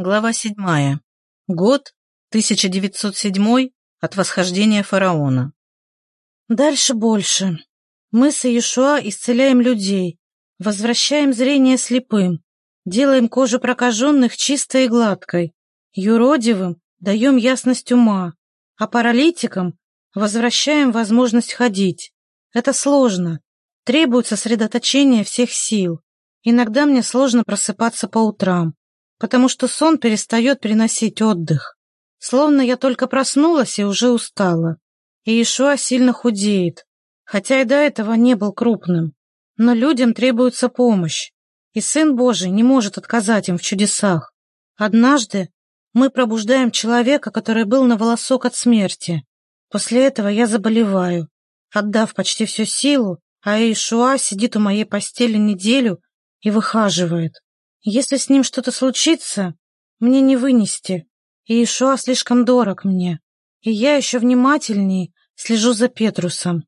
Глава 7. Год 1907 от восхождения фараона. Дальше больше. Мы с Иешуа исцеляем людей, возвращаем зрение слепым, делаем кожу прокаженных чистой и гладкой, юродивым даем ясность ума, а паралитикам возвращаем возможность ходить. Это сложно, требует сосредоточения всех сил. Иногда мне сложно просыпаться по утрам потому что сон перестает приносить отдых. Словно я только проснулась и уже устала. И Ишуа сильно худеет, хотя и до этого не был крупным. Но людям требуется помощь, и Сын Божий не может отказать им в чудесах. Однажды мы пробуждаем человека, который был на волосок от смерти. После этого я заболеваю, отдав почти всю силу, а Ишуа сидит у моей постели неделю и выхаживает. Если с ним что-то случится, мне не вынести. И Ишуа слишком дорог мне. И я еще внимательнее слежу за Петрусом.